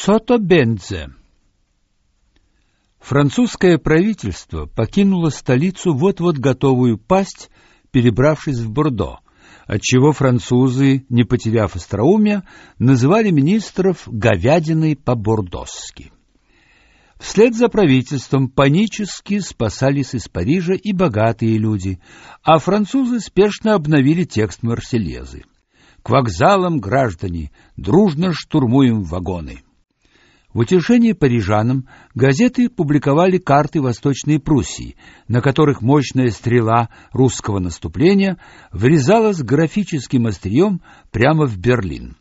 Сотобензе. Французское правительство покинуло столицу вот-вот готовую пасть, перебравшись в Бордо, отчего французы, не потеряв остроумия, называли министров говядиной по-бордосски. Вслед за правительством панически спасались из Парижа и богатые люди, а французы спешно обновили текст Марсельезы. К вокзалам, граждане, дружно штурмуем вагоны. В утешение парижанам газеты публиковали карты Восточной Пруссии, на которых мощная стрела русского наступления врезалась графическим острием прямо в Берлин.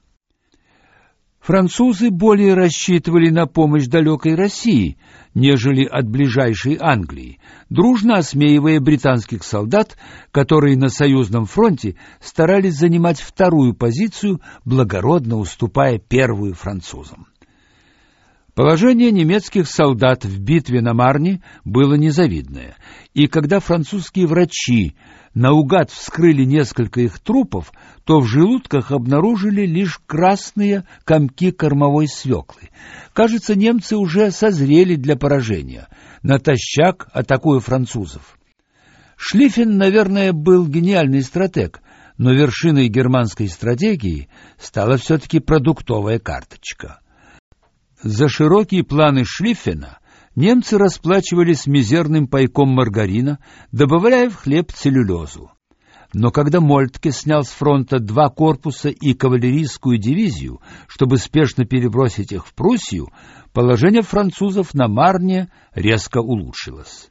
Французы более рассчитывали на помощь далекой России, нежели от ближайшей Англии, дружно осмеивая британских солдат, которые на союзном фронте старались занимать вторую позицию, благородно уступая первую французам. Положение немецких солдат в битве на Марне было незавидное, и когда французские врачи наугад вскрыли несколько их трупов, то в желудках обнаружили лишь красные комки кормовой свеклы. Кажется, немцы уже созрели для поражения, натощак атакуя французов. Шлиффен, наверное, был гениальный стратег, но вершиной германской стратегии стала все-таки продуктовая карточка. За широкие планы Шлиффена немцы расплачивались мизерным пайком маргарина, добавляя в хлеб целлюлезу. Но когда Мольтке снял с фронта два корпуса и кавалерийскую дивизию, чтобы спешно перебросить их в Пруссию, положение французов на Марне резко улучшилось.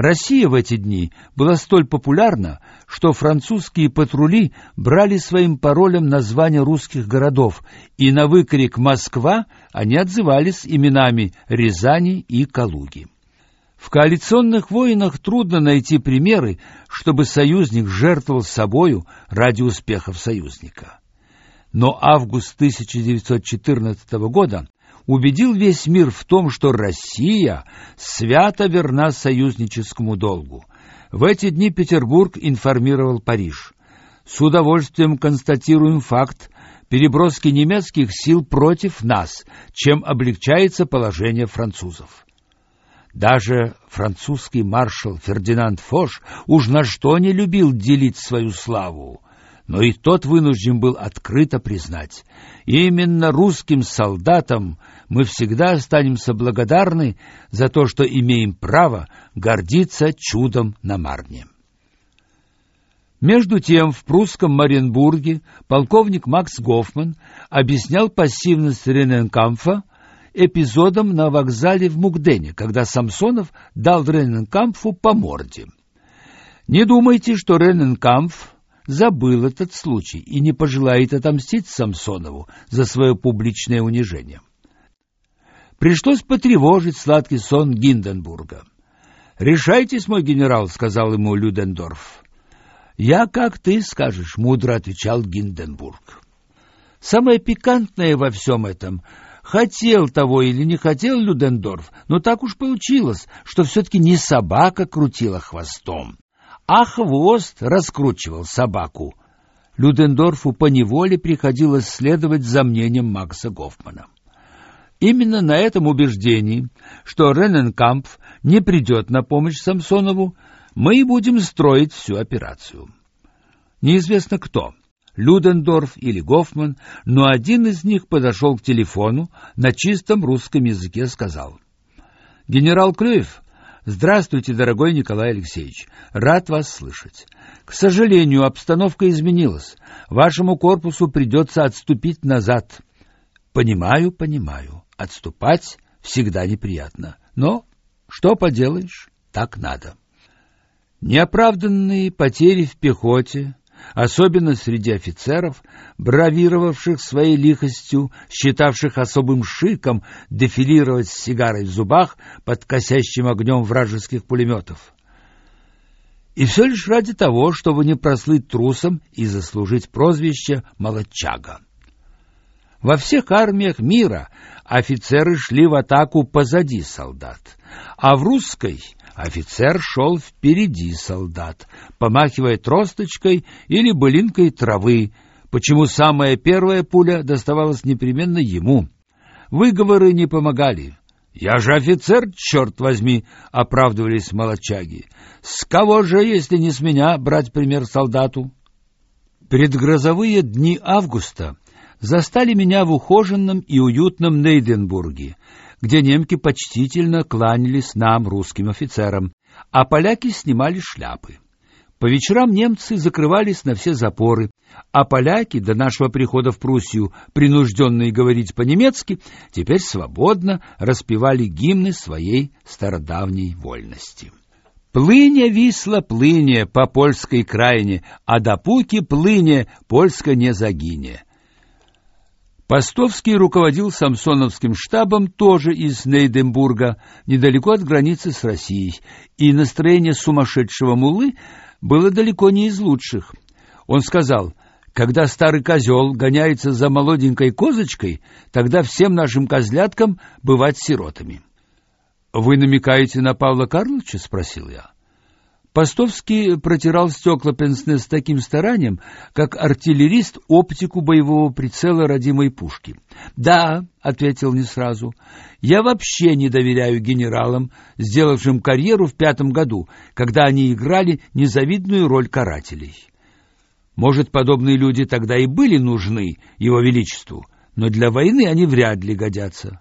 Россия в эти дни была столь популярна, что французские патрули брали своим паролем названия русских городов, и на выкрик «Москва» они отзывались именами Рязани и Калуги. В коалиционных войнах трудно найти примеры, чтобы союзник жертвовал собою ради успехов союзника. Но август 1914 года убедил весь мир в том, что Россия свято верна союзническому долгу. В эти дни Петербург информировал Париж. С удовольствием констатируем факт переброски немецких сил против нас, чем облегчается положение французов. Даже французский маршал Фердинанд Фош уж на что не любил делить свою славу но и тот вынужден был открыто признать, именно русским солдатам мы всегда останемся благодарны за то, что имеем право гордиться чудом на Марне. Между тем, в прусском Маренбурге полковник Макс Гофман объяснял пассивность Рененкамфа эпизодом на вокзале в Мугдене, когда Самсонов дал Рененкамфу по морде. Не думайте, что Рененкамф забыл этот случай и не пожелает отомстить Самсонову за свое публичное унижение. Пришлось потревожить сладкий сон Гинденбурга. «Решайтесь, мой генерал», — сказал ему Людендорф. «Я, как ты скажешь», — мудро отвечал Гинденбург. Самое пикантное во всем этом — хотел того или не хотел Людендорф, но так уж получилось, что все-таки не собака крутила хвостом, а хвост раскручивал собаку. Людендорфу поневоле приходилось следовать за мнением Макса Гофмана. Именно на этом убеждении, что Рененкамп не придет на помощь Самсонову, мы и будем строить всю операцию. Неизвестно кто, Людендорф или Гофман, но один из них подошел к телефону, на чистом русском языке сказал. «Генерал Клюев, Здравствуйте, дорогой Николай Алексеевич. Рад вас слышать. К сожалению, обстановка изменилась. Вашему корпусу придется отступить назад. Понимаю, понимаю. Отступать всегда неприятно. Но что поделаешь, так надо. Неоправданные потери в пехоте, особенно среди офицеров, бравировавших своей лихостью, считавших особым шиком дефилировать с сигарой в зубах под косящим огнем вражеских пулеметов. И все лишь ради того, чтобы не прослыть трусом и заслужить прозвище «молодчага». Во всех армиях мира офицеры шли в атаку позади солдат, а в русской Офицер шел впереди солдат, помахивая тросточкой или былинкой травы, почему самая первая пуля доставалась непременно ему. выговоры не помогали. «Я же офицер, черт возьми!» — оправдывались молодчаги. «С кого же, если не с меня, брать пример солдату?» Предгрозовые дни августа застали меня в ухоженном и уютном Нейденбурге, где немки почтительно кланялись нам, русским офицерам, а поляки снимали шляпы. По вечерам немцы закрывались на все запоры, а поляки до нашего прихода в Пруссию, принужденные говорить по-немецки, теперь свободно распевали гимны своей стародавней вольности. Плыне висла плыне по польской крайне, а допуки плыне польска не загине. Постовский руководил Самсоновским штабом тоже из Нейденбурга, недалеко от границы с Россией, и настроение сумасшедшего мулы было далеко не из лучших. Он сказал, когда старый козел гоняется за молоденькой козочкой, тогда всем нашим козляткам бывать сиротами. — Вы намекаете на Павла Карловича? — спросил я. Постовский протирал стекла пенсне с таким старанием, как артиллерист оптику боевого прицела родимой пушки. «Да», — ответил не сразу, — «я вообще не доверяю генералам, сделавшим карьеру в пятом году, когда они играли незавидную роль карателей. Может, подобные люди тогда и были нужны его величеству, но для войны они вряд ли годятся».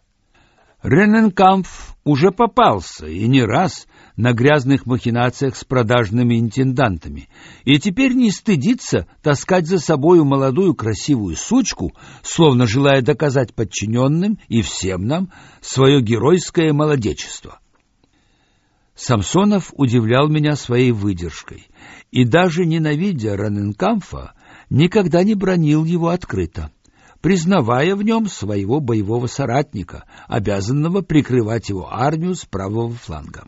Рененкампф уже попался, и не раз, на грязных махинациях с продажными интендантами, и теперь не стыдится таскать за собою молодую красивую сучку, словно желая доказать подчиненным и всем нам свое геройское молодечество. Самсонов удивлял меня своей выдержкой, и даже ненавидя Раненкамфа, никогда не бронил его открыто признавая в нем своего боевого соратника, обязанного прикрывать его армию с правого фланга.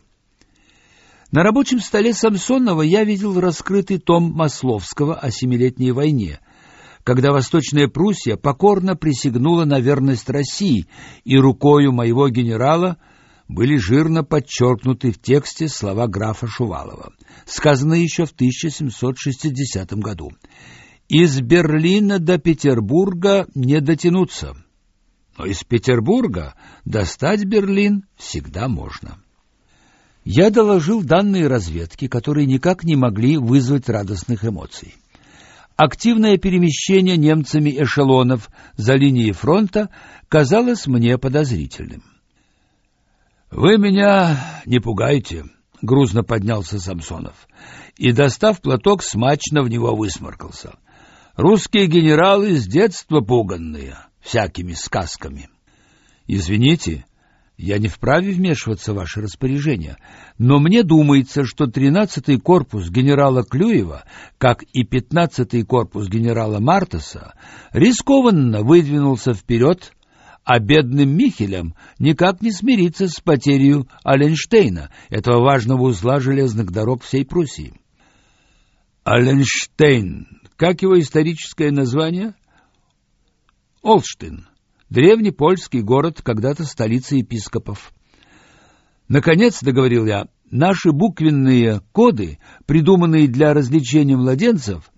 На рабочем столе Самсонова я видел раскрытый том Масловского о Семилетней войне, когда Восточная Пруссия покорно присягнула на верность России, и рукою моего генерала были жирно подчеркнуты в тексте слова графа Шувалова, сказанные еще в 1760 году. «Из Берлина до Петербурга не дотянуться, но из Петербурга достать Берлин всегда можно». Я доложил данные разведки, которые никак не могли вызвать радостных эмоций. Активное перемещение немцами эшелонов за линией фронта казалось мне подозрительным. «Вы меня не пугайте», — грузно поднялся Самсонов и, достав платок, смачно в него высморкался. «Русские генералы с детства пуганные, всякими сказками». «Извините», я не вправе вмешиваться в ваши распоряжения, но мне думается, что 13-й корпус генерала Клюева, как и 15-й корпус генерала Мартаса, рискованно выдвинулся вперед, а бедным Михелем никак не смириться с потерей Аленштейна, этого важного узла железных дорог всей Пруссии. Аленштейн, как его историческое название? Олштин древний польский город, когда-то столица епископов. Наконец, договорил я, наши буквенные коды, придуманные для развлечения младенцев,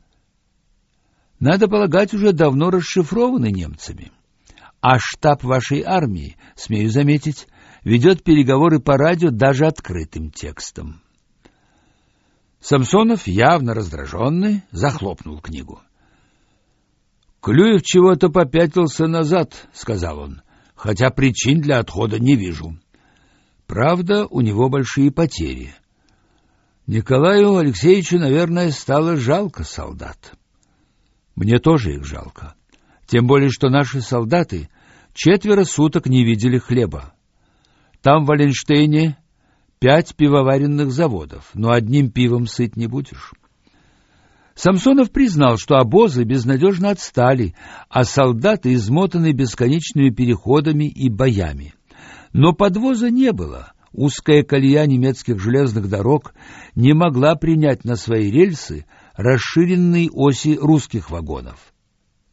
надо полагать, уже давно расшифрованы немцами. А штаб вашей армии, смею заметить, ведет переговоры по радио даже открытым текстом. Самсонов, явно раздраженный, захлопнул книгу. Клюев чего-то попятился назад, сказал он, хотя причин для отхода не вижу. Правда, у него большие потери. Николаю Алексеевичу, наверное, стало жалко солдат. Мне тоже их жалко. Тем более, что наши солдаты четверо суток не видели хлеба. Там в Валенштейне пять пивоваренных заводов, но одним пивом сыт не будешь. Самсонов признал, что обозы безнадежно отстали, а солдаты измотаны бесконечными переходами и боями. Но подвоза не было. Узкая колея немецких железных дорог не могла принять на свои рельсы расширенные оси русских вагонов.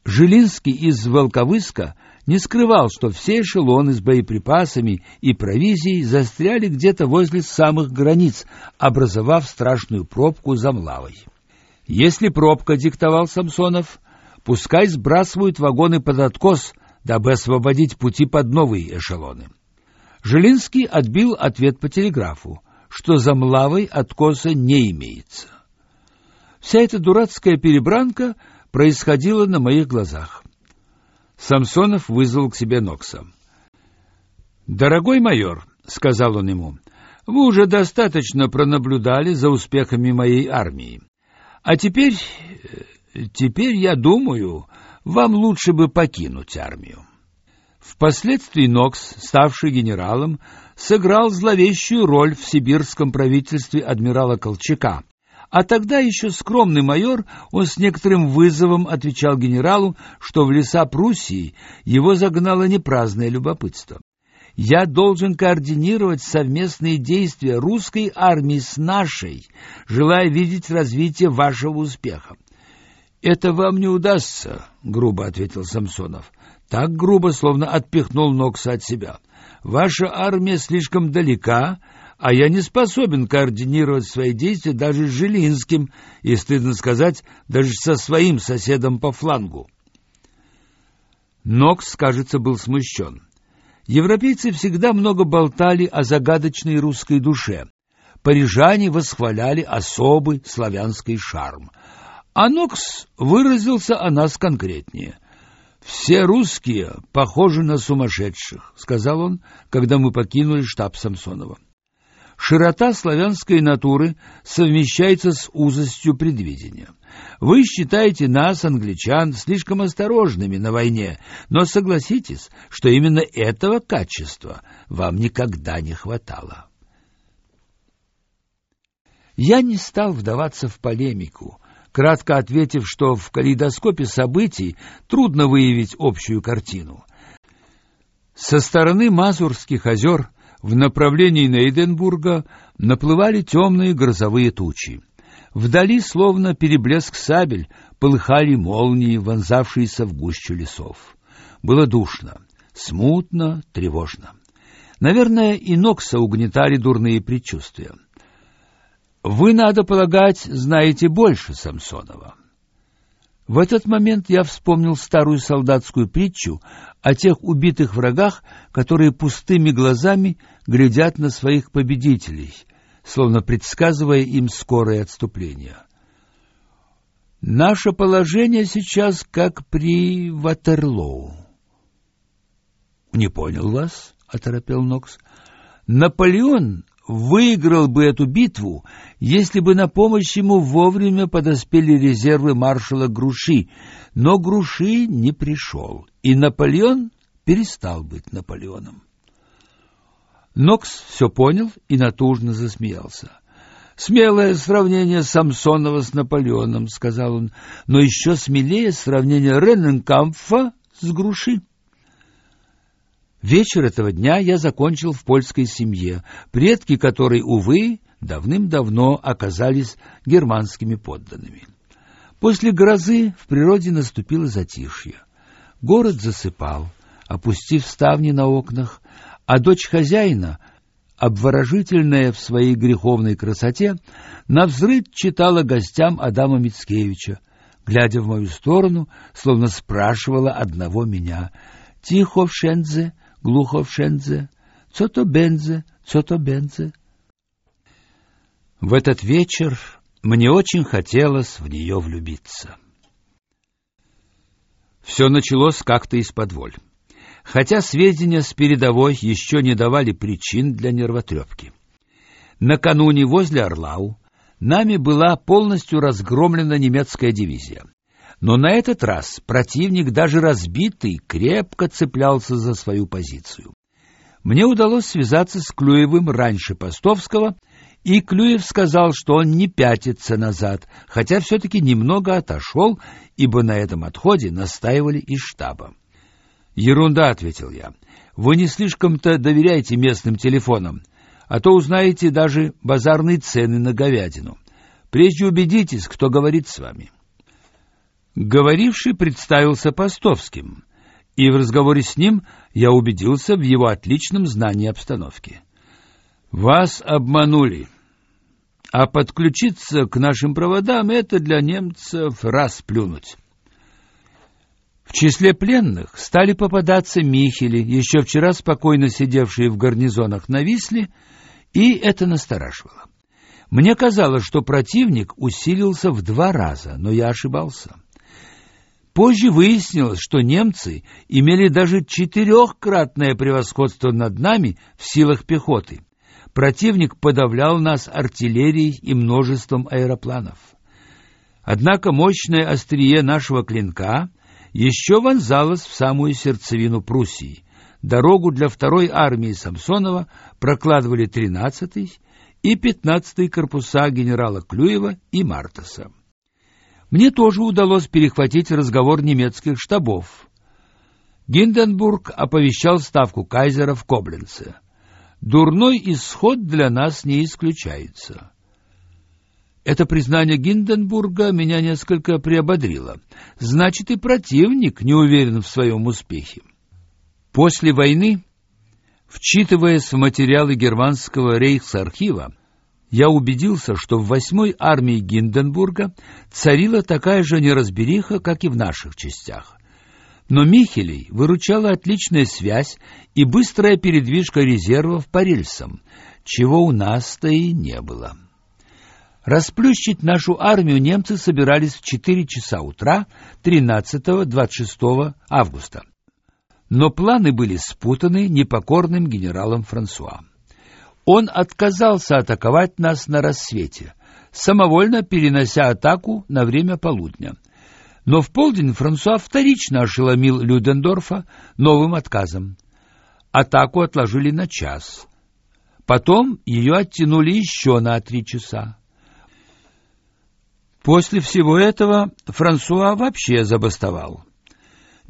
Жилинский из Волковыска не скрывал, что все эшелоны с боеприпасами и провизией застряли где-то возле самых границ, образовав страшную пробку за Млавой. Если пробка, диктовал Самсонов, пускай сбрасывают вагоны под откос, дабы освободить пути под новые эшелоны. Жилинский отбил ответ по телеграфу, что за Млавой откоса не имеется. Вся эта дурацкая перебранка происходила на моих глазах. Самсонов вызвал к себе Нокса. «Дорогой майор», — сказал он ему, — «вы уже достаточно пронаблюдали за успехами моей армии. А теперь... теперь, я думаю, вам лучше бы покинуть армию». Впоследствии Нокс, ставший генералом, сыграл зловещую роль в сибирском правительстве адмирала Колчака. А тогда еще скромный майор, он с некоторым вызовом отвечал генералу, что в леса Пруссии его загнало непраздное любопытство. Я должен координировать совместные действия русской армии с нашей, желая видеть развитие вашего успеха. Это вам не удастся, грубо ответил Самсонов. Так грубо, словно отпихнул Нокса от себя. Ваша армия слишком далека, а я не способен координировать свои действия даже с Жилинским и, стыдно сказать, даже со своим соседом по флангу. Нокс, кажется, был смущен. Европейцы всегда много болтали о загадочной русской душе. Парижане восхваляли особый славянский шарм. А Нокс выразился о нас конкретнее. «Все русские похожи на сумасшедших», — сказал он, когда мы покинули штаб Самсонова. Широта славянской натуры совмещается с узостью предвидения. Вы считаете нас, англичан, слишком осторожными на войне, но согласитесь, что именно этого качества вам никогда не хватало. Я не стал вдаваться в полемику, кратко ответив, что в калейдоскопе событий трудно выявить общую картину. Со стороны Мазурских озер в направлении Нейденбурга наплывали темные грозовые тучи. Вдали, словно переблеск сабель, полыхали молнии, вонзавшиеся в гущу лесов. Было душно, смутно, тревожно. Наверное, и Нокса угнетали дурные предчувствия. Вы, надо полагать, знаете больше Самсонова. В этот момент я вспомнил старую солдатскую притчу о тех убитых врагах, которые пустыми глазами глядят на своих победителей, словно предсказывая им скорое отступление. Наше положение сейчас как при Ватерлоу. Не понял вас, оторопел Нокс. Наполеон выиграл бы эту битву, если бы на помощь ему вовремя подоспели резервы маршала Груши, но Груши не пришел, и Наполеон перестал быть Наполеоном. Нокс все понял и натужно засмеялся. «Смелое сравнение Самсонова с Наполеоном», — сказал он, — «но еще смелее сравнение Рененкамфа с Груши». Вечер этого дня я закончил в польской семье, предки которой, увы, давным-давно оказались германскими подданными. После грозы в природе наступило затишье. Город засыпал, опустив ставни на окнах, а дочь хозяина, обворожительная в своей греховной красоте, навзрыд читала гостям Адама Мицкевича, глядя в мою сторону, словно спрашивала одного меня «Тихо Шензе, глухо в Шензе, co to będzie, co to będzie?» В этот вечер мне очень хотелось в нее влюбиться. Все началось как-то из-под воль хотя сведения с передовой еще не давали причин для нервотрепки. Накануне возле Орлау нами была полностью разгромлена немецкая дивизия. Но на этот раз противник, даже разбитый, крепко цеплялся за свою позицию. Мне удалось связаться с Клюевым раньше Постовского, и Клюев сказал, что он не пятится назад, хотя все-таки немного отошел, ибо на этом отходе настаивали из штаба. Ерунда, ответил я. Вы не слишком-то доверяете местным телефонам, а то узнаете даже базарные цены на говядину. Прежде убедитесь, кто говорит с вами. Говоривший представился Постовским, и в разговоре с ним я убедился в его отличном знании обстановки. Вас обманули. А подключиться к нашим проводам это для немцев расплюнуть. В числе пленных стали попадаться михели, еще вчера спокойно сидевшие в гарнизонах на Висле, и это настораживало. Мне казалось, что противник усилился в два раза, но я ошибался. Позже выяснилось, что немцы имели даже четырехкратное превосходство над нами в силах пехоты. Противник подавлял нас артиллерией и множеством аэропланов. Однако мощное острие нашего клинка еще вонзалось в самую сердцевину Пруссии. Дорогу для второй армии Самсонова прокладывали 13-й и 15-й корпуса генерала Клюева и Мартаса. Мне тоже удалось перехватить разговор немецких штабов. Гинденбург оповещал ставку кайзера в Кобленце. Дурной исход для нас не исключается. Это признание Гинденбурга меня несколько приободрило. Значит, и противник не уверен в своем успехе. После войны, вчитываясь в материалы германского рейхсархива, я убедился, что в восьмой армии Гинденбурга царила такая же неразбериха, как и в наших частях. Но Михелей выручала отличная связь и быстрая передвижка резервов по рельсам, чего у нас-то и не было. Расплющить нашу армию немцы собирались в 4 часа утра 13-26 августа. Но планы были спутаны непокорным генералом Франсуа. Он отказался атаковать нас на рассвете, самовольно перенося атаку на время полудня. Но в полдень Франсуа вторично ошеломил Людендорфа новым отказом. Атаку отложили на час. Потом ее оттянули еще на три часа. После всего этого Франсуа вообще забастовал.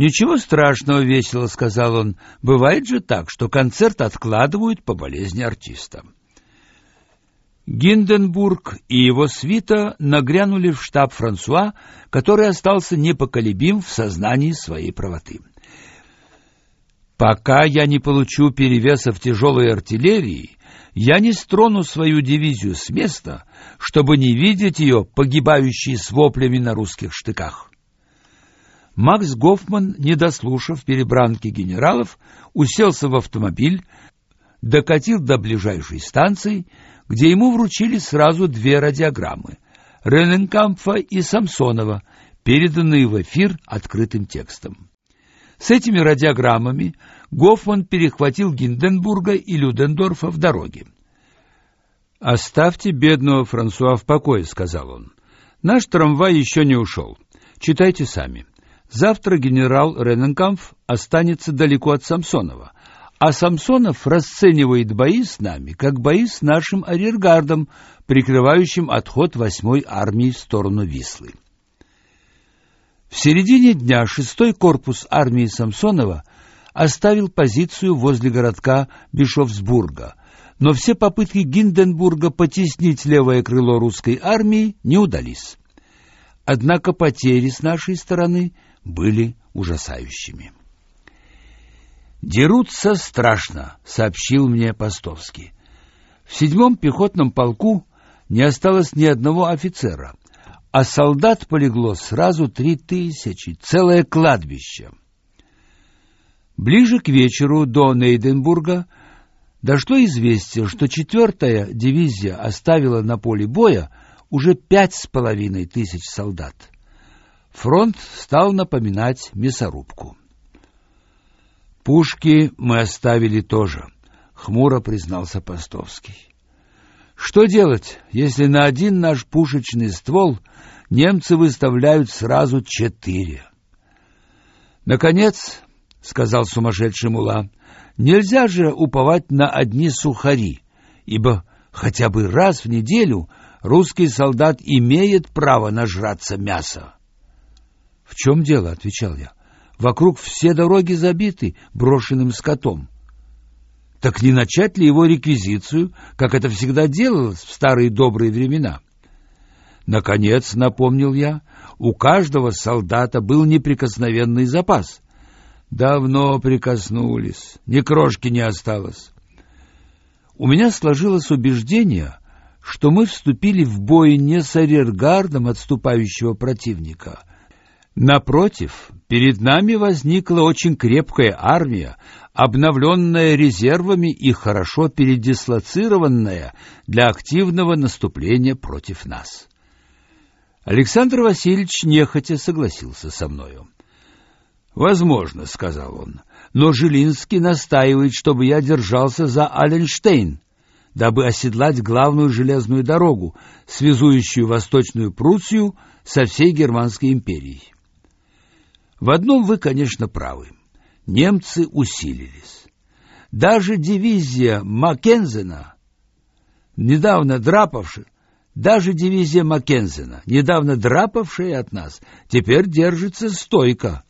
Ничего страшного, весело сказал он. Бывает же так, что концерт откладывают по болезни артиста. Гинденбург и его свита нагрянули в штаб Франсуа, который остался непоколебим в сознании своей правоты. Пока я не получу перевеса в тяжелой артиллерии, я не строну свою дивизию с места, чтобы не видеть ее погибающей с воплями на русских штыках. Макс Гофман, не дослушав перебранки генералов, уселся в автомобиль, докатил до ближайшей станции, где ему вручили сразу две радиограммы — Рененкампфа и Самсонова, переданные в эфир открытым текстом. С этими радиограммами Гофман перехватил Гинденбурга и Людендорфа в дороге. «Оставьте бедного Франсуа в покое», — сказал он. «Наш трамвай еще не ушел. Читайте сами». Завтра генерал Рененкамф останется далеко от Самсонова, а Самсонов расценивает бои с нами как бои с нашим арьергардом, прикрывающим отход восьмой армии в сторону Вислы. В середине дня шестой корпус армии Самсонова оставил позицию возле городка Бишофсбурга, но все попытки Гинденбурга потеснить левое крыло русской армии не удались. Однако потери с нашей стороны – были ужасающими. «Дерутся страшно», — сообщил мне Постовский. В седьмом пехотном полку не осталось ни одного офицера, а солдат полегло сразу три тысячи, целое кладбище. Ближе к вечеру до Нейденбурга дошло известие, что четвертая дивизия оставила на поле боя уже пять с половиной тысяч солдат фронт стал напоминать мясорубку. Пушки мы оставили тоже, хмуро признался Постовский. Что делать, если на один наш пушечный ствол немцы выставляют сразу четыре? Наконец, сказал сумасшедший мула, нельзя же уповать на одни сухари, ибо хотя бы раз в неделю русский солдат имеет право нажраться мяса. В чем дело, отвечал я. Вокруг все дороги забиты брошенным скотом. Так не начать ли его реквизицию, как это всегда делалось в старые добрые времена? Наконец, напомнил я, у каждого солдата был неприкосновенный запас. Давно прикоснулись, ни крошки не осталось. У меня сложилось убеждение, что мы вступили в бой не с арьергардом отступающего противника, Напротив, перед нами возникла очень крепкая армия, обновленная резервами и хорошо передислоцированная для активного наступления против нас. Александр Васильевич нехотя согласился со мною. «Возможно», — сказал он, — «но Жилинский настаивает, чтобы я держался за Аленштейн, дабы оседлать главную железную дорогу, связующую Восточную Пруссию со всей Германской империей». В одном вы, конечно, правы. Немцы усилились. Даже дивизия Маккензена, недавно драпавшая, даже дивизия Маккензена, недавно драпавшая от нас, теперь держится стойко.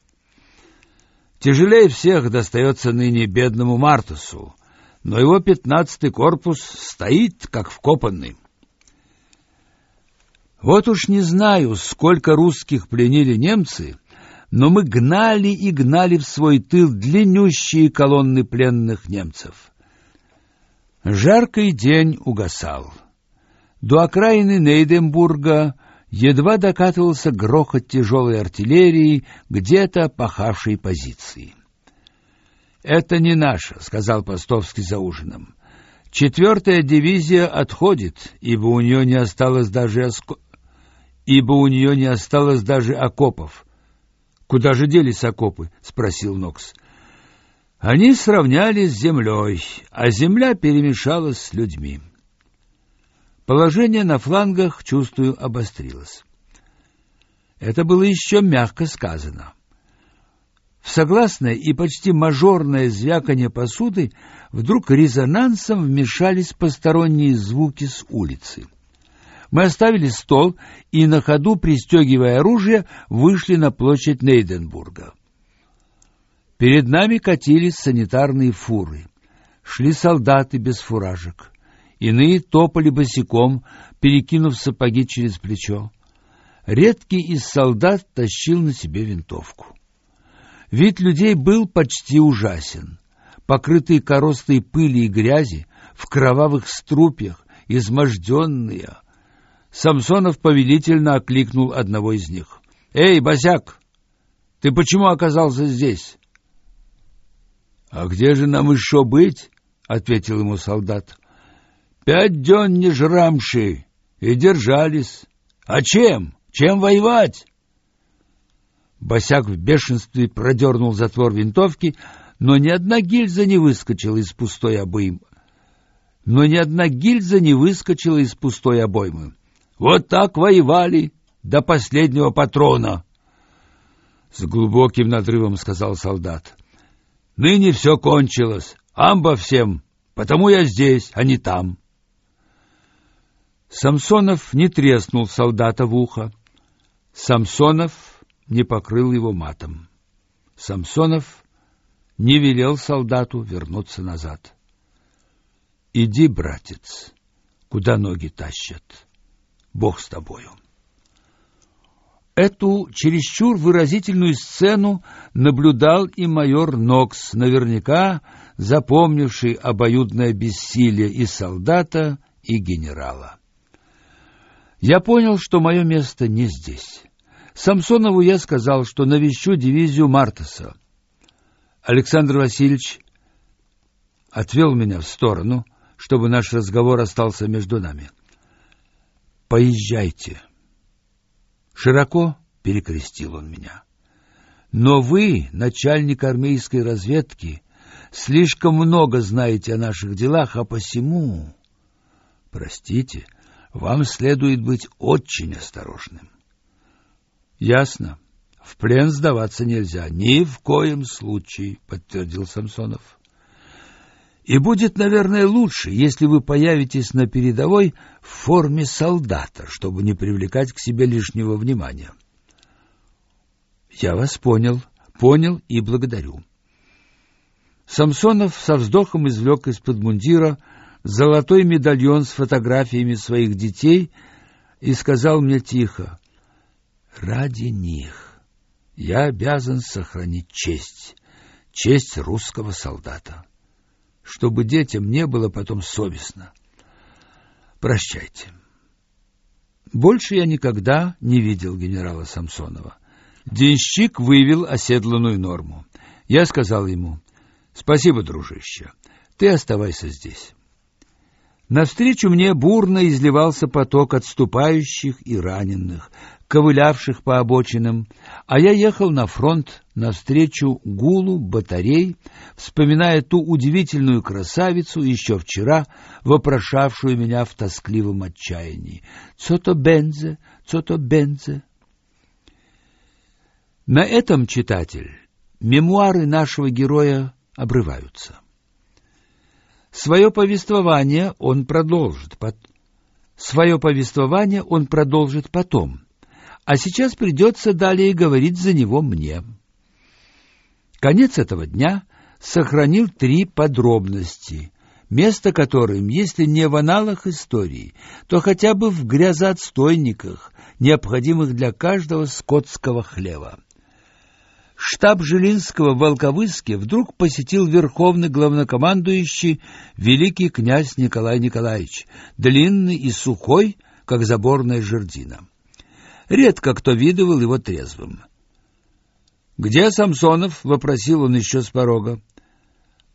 Тяжелее всех достается ныне бедному Мартусу, но его пятнадцатый корпус стоит, как вкопанный. Вот уж не знаю, сколько русских пленили немцы, но мы гнали и гнали в свой тыл длиннющие колонны пленных немцев. Жаркий день угасал. До окраины Нейденбурга едва докатывался грохот тяжелой артиллерии где-то пахавшей позиции. «Это не наша», — сказал Постовский за ужином. «Четвертая дивизия отходит, ибо у нее не осталось даже оско... ибо у нее не осталось даже окопов». «Куда же делись окопы?» — спросил Нокс. «Они сравнялись с землей, а земля перемешалась с людьми». Положение на флангах, чувствую, обострилось. Это было еще мягко сказано. В согласное и почти мажорное звяканье посуды вдруг резонансом вмешались посторонние звуки с улицы. Мы оставили стол и на ходу, пристегивая оружие, вышли на площадь Нейденбурга. Перед нами катились санитарные фуры. Шли солдаты без фуражек. Иные топали босиком, перекинув сапоги через плечо. Редкий из солдат тащил на себе винтовку. Вид людей был почти ужасен. Покрытые коростой пыли и грязи, в кровавых струпьях, изможденные — Самсонов повелительно окликнул одного из них. «Эй, босяк, ты почему оказался здесь?» «А где же нам еще быть?» — ответил ему солдат. «Пять дён не жрамши и держались. А чем? Чем воевать?» Босяк в бешенстве продернул затвор винтовки, но ни одна гильза не выскочила из пустой обоймы. Но ни одна гильза не выскочила из пустой обоймы. Вот так воевали до последнего патрона. С глубоким надрывом сказал солдат. Ныне все кончилось. Амба всем, потому я здесь, а не там. Самсонов не треснул солдата в ухо. Самсонов не покрыл его матом. Самсонов не велел солдату вернуться назад. Иди, братец, куда ноги тащат. Бог с тобою. Эту чересчур выразительную сцену наблюдал и майор Нокс, наверняка запомнивший обоюдное бессилие и солдата, и генерала. Я понял, что мое место не здесь. Самсонову я сказал, что навещу дивизию Мартаса. Александр Васильевич отвел меня в сторону, чтобы наш разговор остался между нами. — поезжайте. Широко перекрестил он меня. Но вы, начальник армейской разведки, слишком много знаете о наших делах, а посему, простите, вам следует быть очень осторожным. Ясно. В плен сдаваться нельзя ни в коем случае, подтвердил Самсонов. И будет, наверное, лучше, если вы появитесь на передовой в форме солдата, чтобы не привлекать к себе лишнего внимания. Я вас понял, понял и благодарю. Самсонов со вздохом извлек из-под мундира золотой медальон с фотографиями своих детей и сказал мне тихо: "Ради них я обязан сохранить честь, честь русского солдата" чтобы детям не было потом совестно. Прощайте. Больше я никогда не видел генерала Самсонова. Денщик вывел оседланную норму. Я сказал ему, «Спасибо, дружище, ты оставайся здесь». Навстречу мне бурно изливался поток отступающих и раненых, ковылявших по обочинам, а я ехал на фронт навстречу гулу батарей, вспоминая ту удивительную красавицу еще вчера, вопрошавшую меня в тоскливом отчаянии. «Цото бензе, цото бензе». На этом, читатель, мемуары нашего героя обрываются. Свое повествование он продолжит. Свое повествование он продолжит потом. А сейчас придется далее говорить за него мне. Конец этого дня сохранил три подробности, место которым, если не в аналах истории, то хотя бы в грязоотстойниках, необходимых для каждого скотского хлева. Штаб Жилинского в Волковыске вдруг посетил верховный главнокомандующий великий князь Николай Николаевич, длинный и сухой, как заборная жердина. Редко кто видывал его трезвым. «Где Самсонов?» — вопросил он еще с порога.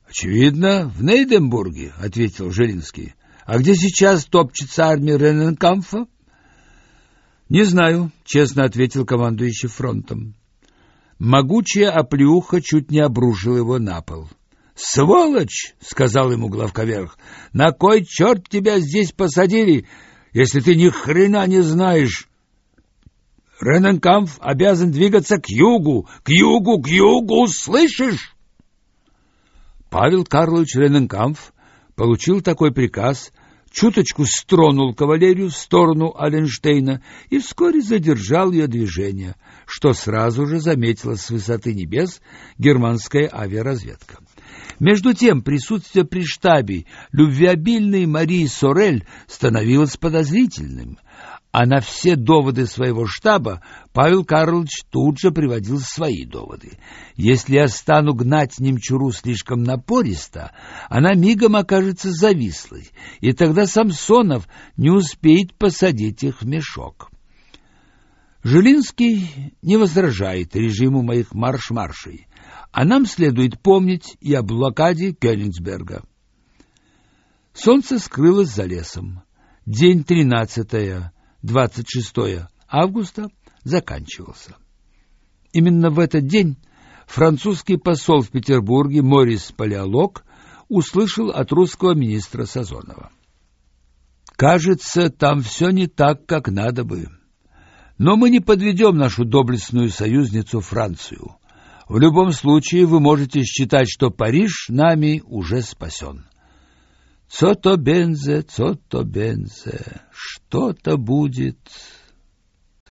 «Очевидно, в Нейденбурге», — ответил Жилинский. «А где сейчас топчется армия Рененкамфа?» «Не знаю», — честно ответил командующий фронтом. Могучая оплеуха чуть не обрушила его на пол. «Сволочь!» — сказал ему главковерх. «На кой черт тебя здесь посадили, если ты ни хрена не знаешь?» Рененкамф обязан двигаться к югу, к югу, к югу, слышишь? Павел Карлович Рененкамф получил такой приказ чуточку стронул кавалерию в сторону Аленштейна и вскоре задержал ее движение, что сразу же заметила с высоты небес германская авиаразведка. Между тем, присутствие при штабе любвеобильной Марии Сорель становилось подозрительным а на все доводы своего штаба Павел Карлович тут же приводил свои доводы. Если я стану гнать немчуру слишком напористо, она мигом окажется завислой, и тогда Самсонов не успеет посадить их в мешок. Жилинский не возражает режиму моих марш-маршей, а нам следует помнить и о блокаде Кёнигсберга. Солнце скрылось за лесом. День тринадцатое 26 августа заканчивался. Именно в этот день французский посол в Петербурге Морис Палеолог услышал от русского министра Сазонова. «Кажется, там все не так, как надо бы. Но мы не подведем нашу доблестную союзницу Францию. В любом случае вы можете считать, что Париж нами уже спасен». Цото бензе, цото бензе, что-то будет